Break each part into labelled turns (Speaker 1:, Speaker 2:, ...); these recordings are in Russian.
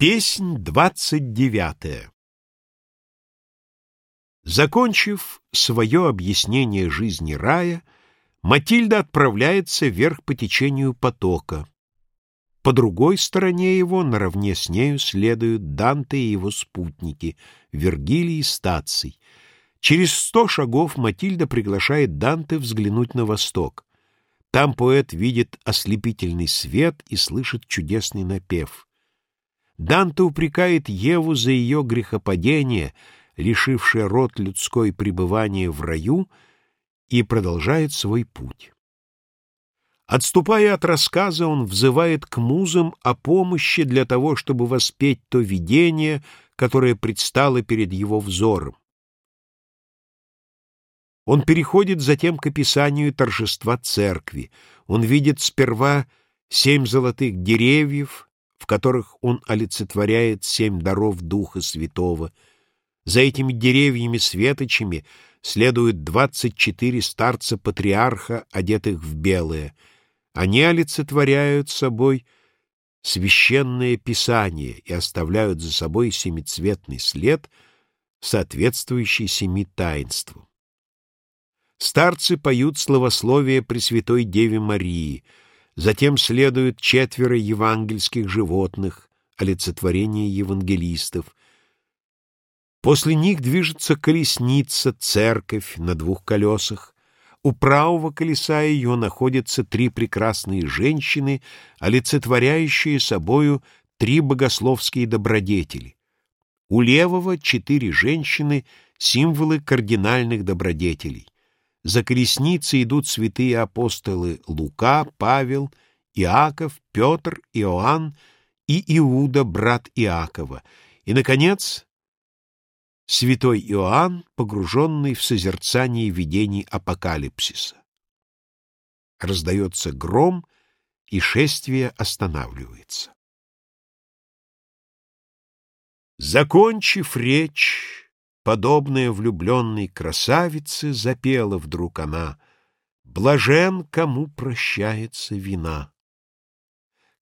Speaker 1: Песнь двадцать девятая Закончив свое объяснение жизни рая, Матильда отправляется вверх по течению потока. По другой стороне его, наравне с нею, следуют Данте и его спутники, Вергилий и Стаций. Через сто шагов Матильда приглашает Данте взглянуть на восток. Там поэт видит ослепительный свет и слышит чудесный напев — Данте упрекает Еву за ее грехопадение, лишившее род людской пребывания в раю, и продолжает свой путь. Отступая от рассказа, он взывает к музам о помощи для того, чтобы воспеть то видение, которое предстало перед его взором. Он переходит затем к описанию торжества церкви. Он видит сперва семь золотых деревьев, в которых он олицетворяет семь даров Духа Святого. За этими деревьями-светочами следуют двадцать четыре старца-патриарха, одетых в белое. Они олицетворяют собой священное писание и оставляют за собой семицветный след, соответствующий семи таинствам. Старцы поют словословие Пресвятой Деве Марии — Затем следуют четверо евангельских животных, олицетворение евангелистов. После них движется колесница, церковь на двух колесах. У правого колеса ее находятся три прекрасные женщины, олицетворяющие собою три богословские добродетели. У левого четыре женщины — символы кардинальных добродетелей. За колесницей идут святые апостолы Лука, Павел, Иаков, Петр, Иоанн и Иуда, брат Иакова. И, наконец, святой Иоанн, погруженный в созерцание видений апокалипсиса. Раздается гром, и шествие останавливается. Закончив речь, Подобная влюбленной красавице запела вдруг она «Блажен, кому прощается вина».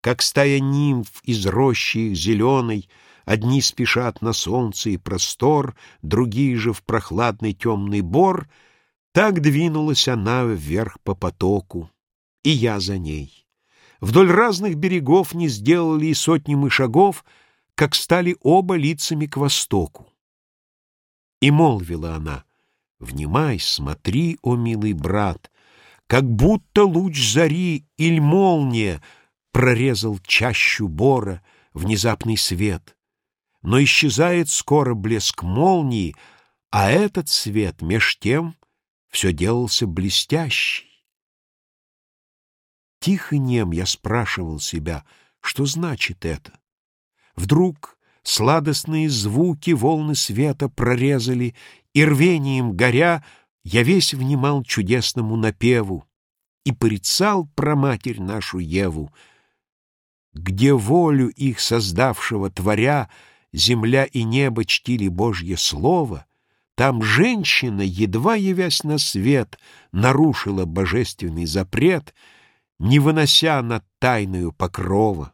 Speaker 1: Как стая нимф из рощи их зеленой, Одни спешат на солнце и простор, Другие же в прохладный темный бор, Так двинулась она вверх по потоку, И я за ней. Вдоль разных берегов не сделали и сотни мы шагов, Как стали оба лицами к востоку. И молвила она, «Внимай, смотри, о милый брат, как будто луч зари или молния прорезал чащу бора, внезапный свет. Но исчезает скоро блеск молнии, а этот свет меж тем все делался блестящий. Тихо нем я спрашивал себя, что значит это. Вдруг Сладостные звуки волны света прорезали, И рвением горя я весь внимал чудесному напеву И порицал про матерь нашу Еву, Где волю их создавшего творя Земля и небо чтили Божье слово, Там женщина, едва явясь на свет, Нарушила божественный запрет, Не вынося над тайною покрова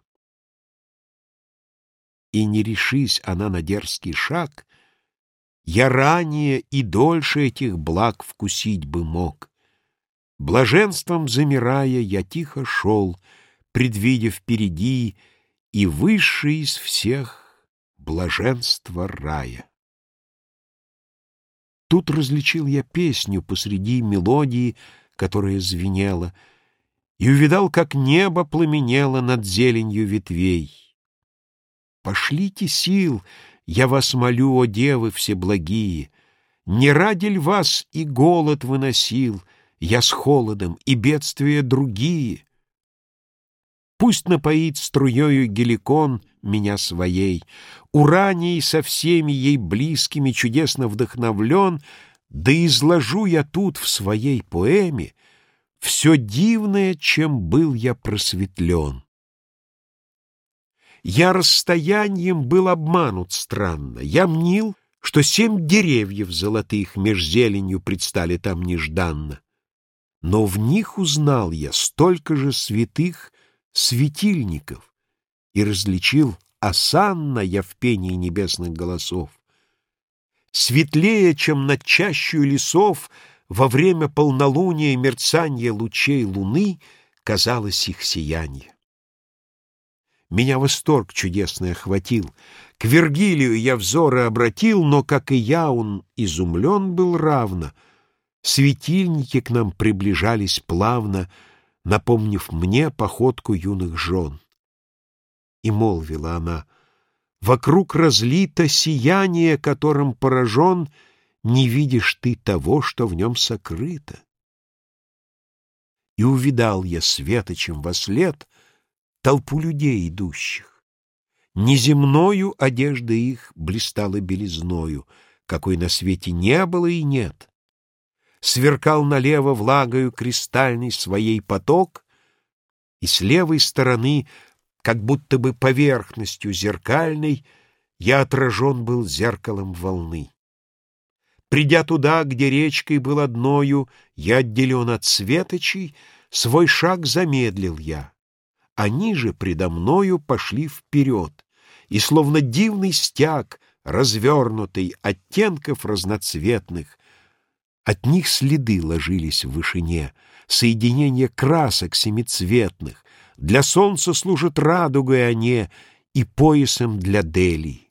Speaker 1: и не решись она на дерзкий шаг, я ранее и дольше этих благ вкусить бы мог. Блаженством замирая, я тихо шел, предвидя впереди и высший из всех блаженство рая. Тут различил я песню посреди мелодии, которая звенела, и увидал, как небо пламенело над зеленью ветвей. Пошлите сил, я вас молю, о девы всеблагие, Не ради ль вас и голод выносил Я с холодом и бедствия другие? Пусть напоит струею геликон меня своей, Ураний со всеми ей близкими чудесно вдохновлен, Да изложу я тут в своей поэме Все дивное, чем был я просветлен. Я расстоянием был обманут странно. Я мнил, что семь деревьев золотых меж зеленью предстали там нежданно. Но в них узнал я столько же святых светильников и различил осанная в пении небесных голосов. Светлее, чем над чащую лесов, во время полнолуния мерцания лучей луны казалось их сияние. Меня восторг чудесный охватил. К Вергилию я взоры обратил, но, как и я, он изумлен был равно. Светильники к нам приближались плавно, напомнив мне походку юных жен. И молвила она, вокруг разлито сияние, которым поражен, не видишь ты того, что в нем сокрыто. И увидал я светочем во след толпу людей идущих. Неземною одежда их блистала белизною, какой на свете не было и нет сверкал налево влагою кристальный своей поток, и с левой стороны, как будто бы поверхностью зеркальной, я отражен был зеркалом волны. Придя туда, где речкой был одною, я отделен от светочей, свой шаг замедлил я. Они же предо мною пошли вперед, и словно дивный стяг, развернутый, оттенков разноцветных, от них следы ложились в вышине, соединение красок семицветных. Для солнца служат радугой они и поясом для делий.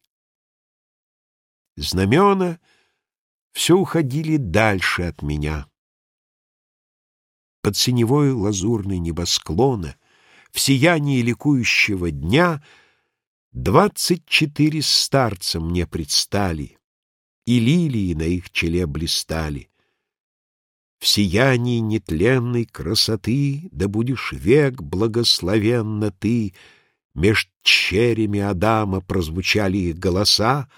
Speaker 1: Знамена все уходили дальше от меня. Под синевой лазурной небосклона, в сиянии ликующего дня, двадцать четыре старца мне предстали, и лилии на их челе блистали. В сиянии нетленной красоты Да будешь век благословенна ты. Меж черями Адама прозвучали их голоса.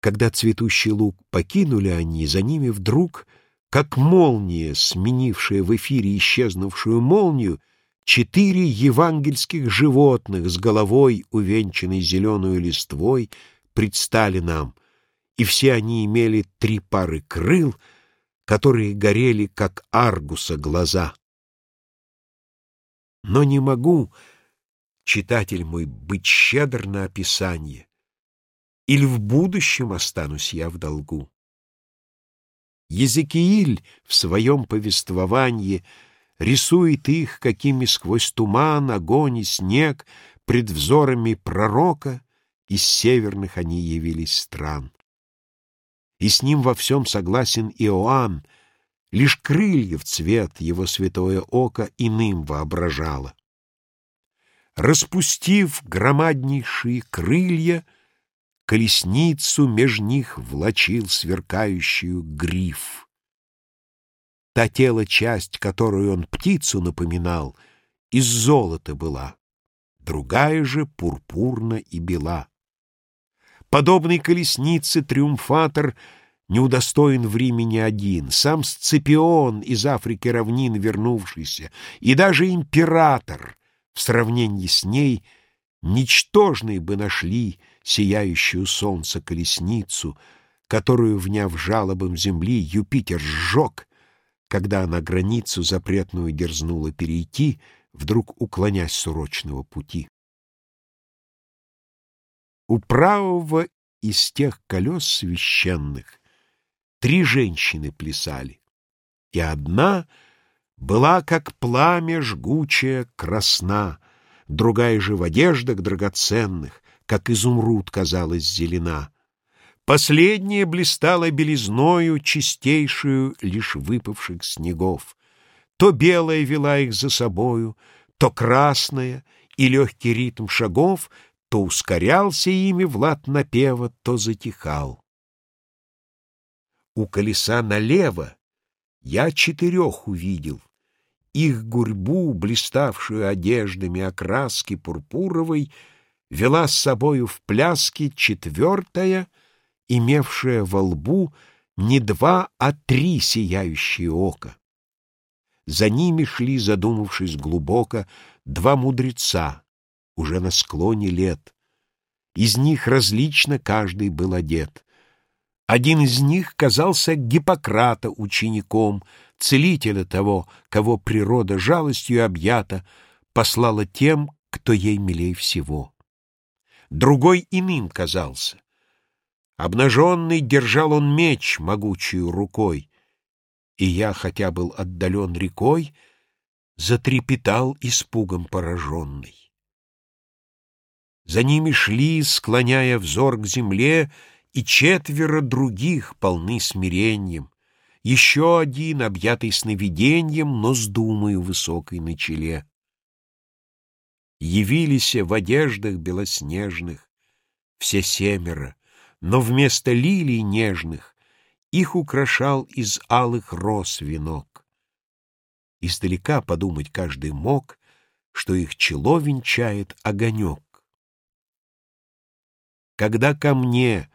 Speaker 1: Когда цветущий луг покинули они, За ними вдруг, как молния, Сменившая в эфире исчезнувшую молнию, Четыре евангельских животных С головой, увенчанной зеленую листвой, Предстали нам, и все они имели три пары крыл — которые горели, как аргуса, глаза. Но не могу, читатель мой, быть щедр на описание, или в будущем останусь я в долгу. Езекииль в своем повествовании рисует их, какими сквозь туман, огонь и снег пред взорами пророка из северных они явились стран и с ним во всем согласен Иоанн, лишь крыльев цвет его святое око иным воображало. Распустив громаднейшие крылья, колесницу меж них влачил сверкающую гриф. Та тело часть, которую он птицу напоминал, из золота была, другая же пурпурна и бела. Подобной колеснице триумфатор не удостоен в Риме ни один, сам Сципион из Африки равнин вернувшийся, и даже император в сравнении с ней ничтожной бы нашли сияющую солнце колесницу, которую, вняв жалобам земли, Юпитер сжег, когда она границу запретную дерзнула перейти, вдруг уклонясь с урочного пути. У правого из тех колес священных три женщины плясали, и одна была, как пламя жгучая, красна, другая же в одеждах драгоценных, как изумруд казалась зелена. Последняя блистала белизною, чистейшую лишь выпавших снегов. То белая вела их за собою, то красная, и легкий ритм шагов — то ускорялся ими Влад напева, то затихал. У колеса налево я четырех увидел, их гурьбу, блиставшую одеждами окраски пурпуровой, вела с собою в пляске четвертая, имевшая во лбу не два, а три сияющие ока. За ними шли, задумавшись глубоко, два мудреца, уже на склоне лет. Из них различно каждый был одет. Один из них казался Гиппократа учеником, целителя того, кого природа жалостью объята, послала тем, кто ей милей всего. другой иным казался. Обнаженный держал он меч могучую рукой, и я, хотя был отдален рекой, затрепетал испугом пораженный. За ними шли, склоняя взор к земле, и четверо других полны смирением, еще один, объятый сновидением, но с думою высокой на челе. Явились в одеждах белоснежных все семеро, но вместо лилий нежных их украшал из алых роз венок. Издалека подумать каждый мог, что их чело венчает огонек. Когда ко мне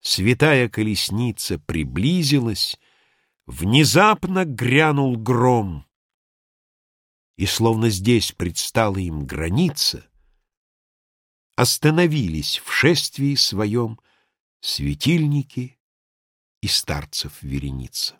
Speaker 1: святая колесница приблизилась, внезапно грянул гром, и словно здесь предстала им граница, остановились в шествии своем светильники и старцев вереница.